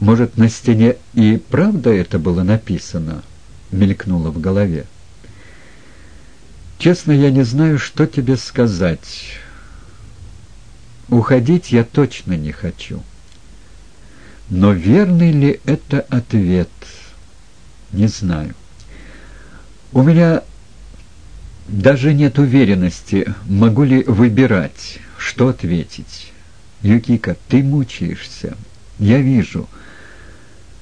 Может, на стене и правда это было написано? Мелькнуло в голове. Честно, я не знаю, что тебе сказать. Уходить я точно не хочу. Но верный ли это ответ? Не знаю. У меня даже нет уверенности, могу ли выбирать, что ответить. Юкика, ты мучаешься. Я вижу.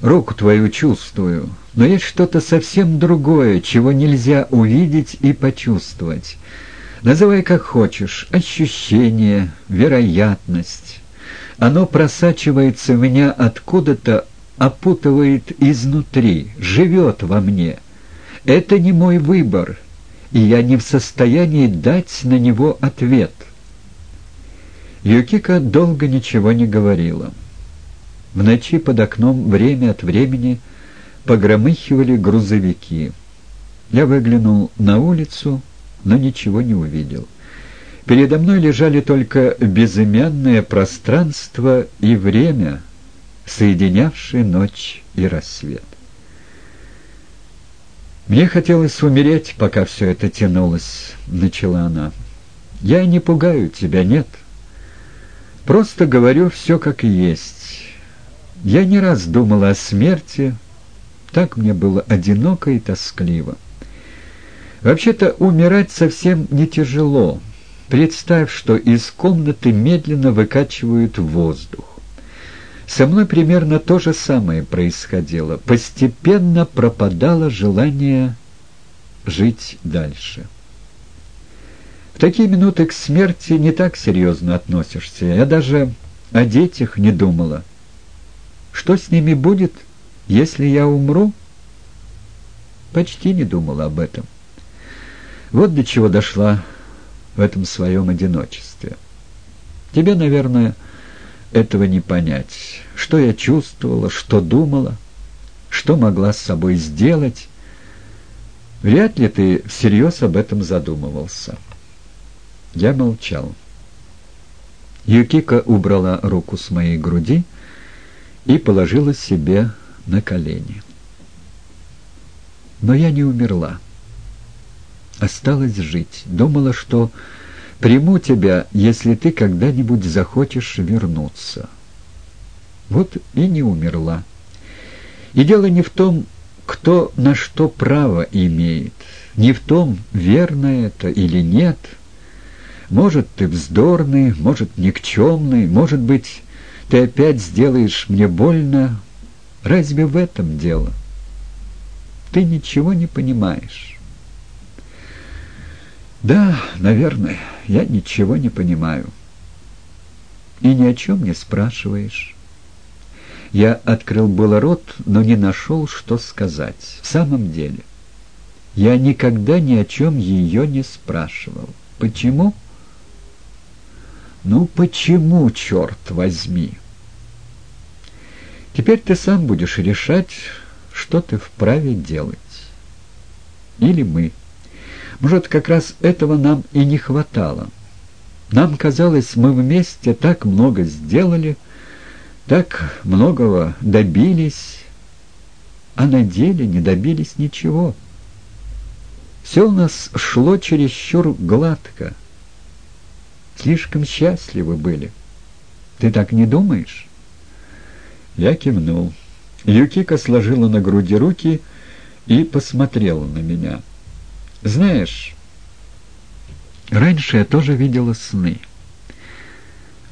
Руку твою чувствую. Но есть что-то совсем другое, чего нельзя увидеть и почувствовать. Называй как хочешь. Ощущение, вероятность. Оно просачивается в меня откуда-то, опутывает изнутри, живет во мне. Это не мой выбор, и я не в состоянии дать на него ответ. Юкика долго ничего не говорила. В ночи под окном время от времени погромыхивали грузовики. Я выглянул на улицу, но ничего не увидел. Передо мной лежали только безымянное пространство и время, соединявшие ночь и рассвет. «Мне хотелось умереть, пока все это тянулось», — начала она. «Я не пугаю тебя, нет. Просто говорю все как есть. Я не раз думала о смерти, так мне было одиноко и тоскливо. Вообще-то умирать совсем не тяжело». Представь, что из комнаты медленно выкачивают воздух. Со мной примерно то же самое происходило. Постепенно пропадало желание жить дальше. В такие минуты к смерти не так серьезно относишься. Я даже о детях не думала. Что с ними будет, если я умру? Почти не думала об этом. Вот до чего дошла в этом своем одиночестве. Тебе, наверное, этого не понять. Что я чувствовала, что думала, что могла с собой сделать. Вряд ли ты всерьез об этом задумывался. Я молчал. Юкика убрала руку с моей груди и положила себе на колени. Но я не умерла. Осталось жить. Думала, что приму тебя, если ты когда-нибудь захочешь вернуться. Вот и не умерла. И дело не в том, кто на что право имеет, не в том, верно это или нет. Может, ты вздорный, может, никчемный, может быть, ты опять сделаешь мне больно. Разве в этом дело? Ты ничего не понимаешь». Да, наверное, я ничего не понимаю. И ни о чем не спрашиваешь. Я открыл было рот, но не нашел, что сказать. В самом деле, я никогда ни о чем ее не спрашивал. Почему? Ну, почему, черт возьми? Теперь ты сам будешь решать, что ты вправе делать. Или мы. Может, как раз этого нам и не хватало. Нам казалось, мы вместе так много сделали, так многого добились, а на деле не добились ничего. Все у нас шло чересчур гладко. Слишком счастливы были. Ты так не думаешь? Я кивнул. Юкика сложила на груди руки и посмотрела на меня. Знаешь, раньше я тоже видела сны.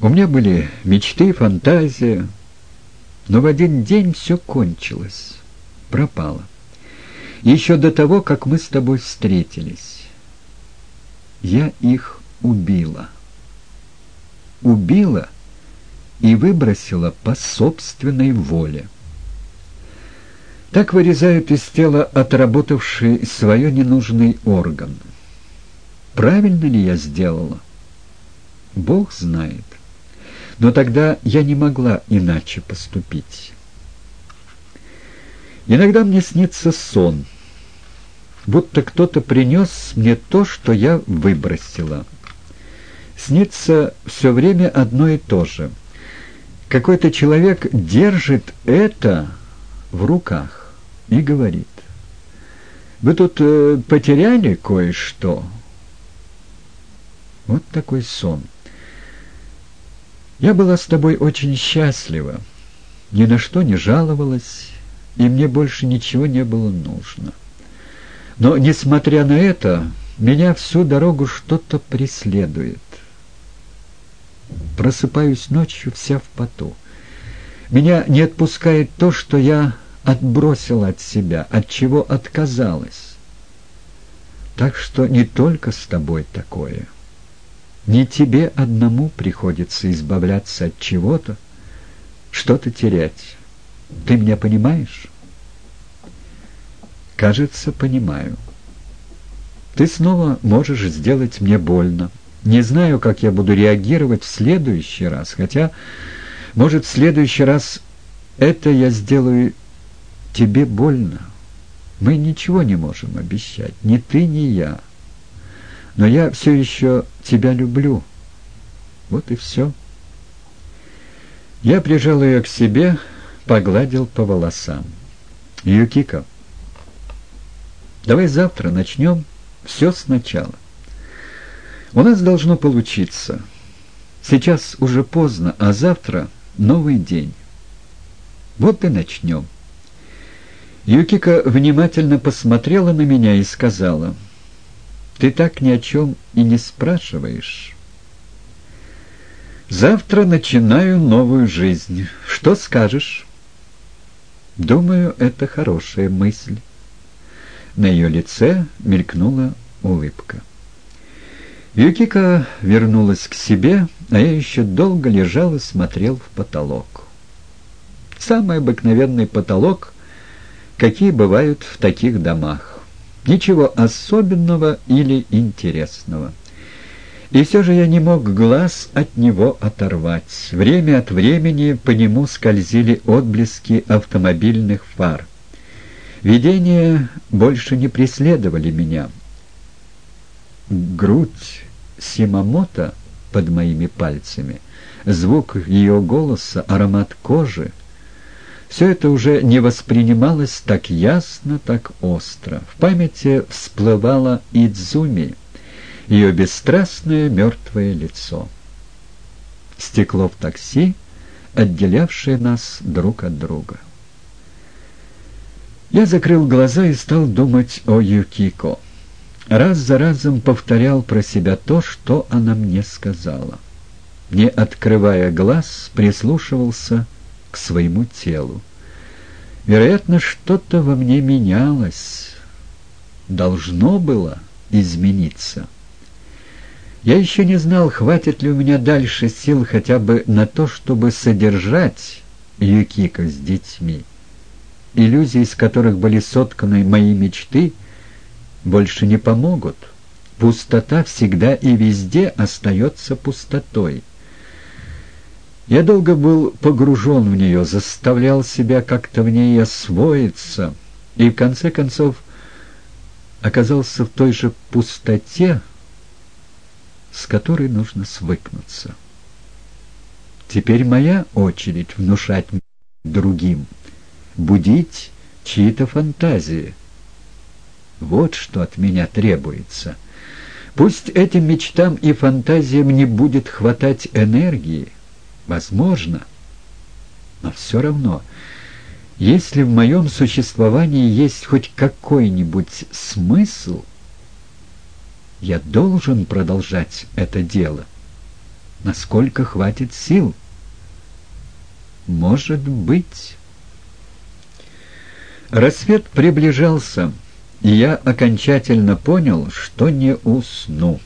У меня были мечты, фантазия, но в один день все кончилось, пропало. Еще до того, как мы с тобой встретились. Я их убила. Убила и выбросила по собственной воле. Так вырезают из тела отработавший свое ненужный орган. Правильно ли я сделала? Бог знает. Но тогда я не могла иначе поступить. Иногда мне снится сон, будто кто-то принес мне то, что я выбросила. Снится все время одно и то же. Какой-то человек держит это в руках и говорит, «Вы тут э, потеряли кое-что?» Вот такой сон. Я была с тобой очень счастлива, ни на что не жаловалась, и мне больше ничего не было нужно. Но, несмотря на это, меня всю дорогу что-то преследует. Просыпаюсь ночью вся в поту. Меня не отпускает то, что я отбросила от себя, от чего отказалась. Так что не только с тобой такое. Не тебе одному приходится избавляться от чего-то, что-то терять. Ты меня понимаешь? Кажется, понимаю. Ты снова можешь сделать мне больно. Не знаю, как я буду реагировать в следующий раз, хотя, может, в следующий раз это я сделаю тебе больно. Мы ничего не можем обещать, ни ты, ни я. Но я все еще тебя люблю. Вот и все. Я прижал ее к себе, погладил по волосам. «Юкика, давай завтра начнем все сначала. У нас должно получиться. Сейчас уже поздно, а завтра новый день. Вот и начнем». Юкика внимательно посмотрела на меня и сказала, «Ты так ни о чем и не спрашиваешь». Завтра начинаю новую жизнь. Что скажешь? Думаю, это хорошая мысль. На ее лице мелькнула улыбка. Юкика вернулась к себе, а я еще долго лежал и смотрел в потолок. Самый обыкновенный потолок, какие бывают в таких домах. Ничего особенного или интересного. И все же я не мог глаз от него оторвать. Время от времени по нему скользили отблески автомобильных фар. Видения больше не преследовали меня. Грудь Симамото под моими пальцами, звук ее голоса, аромат кожи — все это уже не воспринималось так ясно, так остро. В памяти всплывала Идзуми — ее бесстрастное мертвое лицо. Стекло в такси, отделявшее нас друг от друга. Я закрыл глаза и стал думать о Юкико. Раз за разом повторял про себя то, что она мне сказала. Не открывая глаз, прислушивался к своему телу. Вероятно, что-то во мне менялось. Должно было измениться. Я еще не знал, хватит ли у меня дальше сил хотя бы на то, чтобы содержать Юкика с детьми. Иллюзии, из которых были сотканы мои мечты, больше не помогут. Пустота всегда и везде остается пустотой. Я долго был погружен в нее, заставлял себя как-то в ней освоиться, и в конце концов оказался в той же пустоте, с которой нужно свыкнуться. Теперь моя очередь внушать другим, будить чьи-то фантазии. Вот что от меня требуется. Пусть этим мечтам и фантазиям не будет хватать энергии, возможно, но все равно, если в моем существовании есть хоть какой-нибудь смысл — я должен продолжать это дело. Насколько хватит сил? Может быть. Рассвет приближался, и я окончательно понял, что не усну.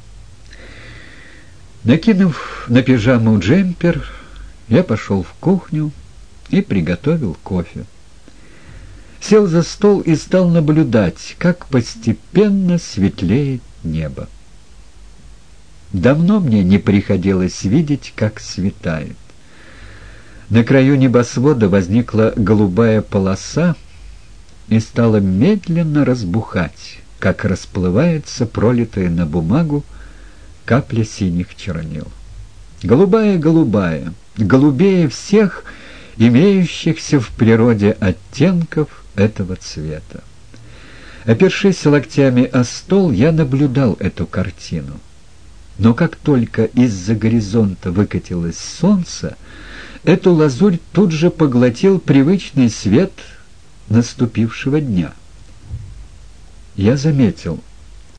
Накинув на пижаму джемпер, я пошел в кухню и приготовил кофе. Сел за стол и стал наблюдать, как постепенно светлеет небо. Давно мне не приходилось видеть, как светает. На краю небосвода возникла голубая полоса и стала медленно разбухать, как расплывается пролитая на бумагу капля синих чернил. Голубая-голубая — голубее всех имеющихся в природе оттенков этого цвета. Опершись локтями о стол, я наблюдал эту картину. Но как только из-за горизонта выкатилось солнце, эту лазурь тут же поглотил привычный свет наступившего дня. Я заметил —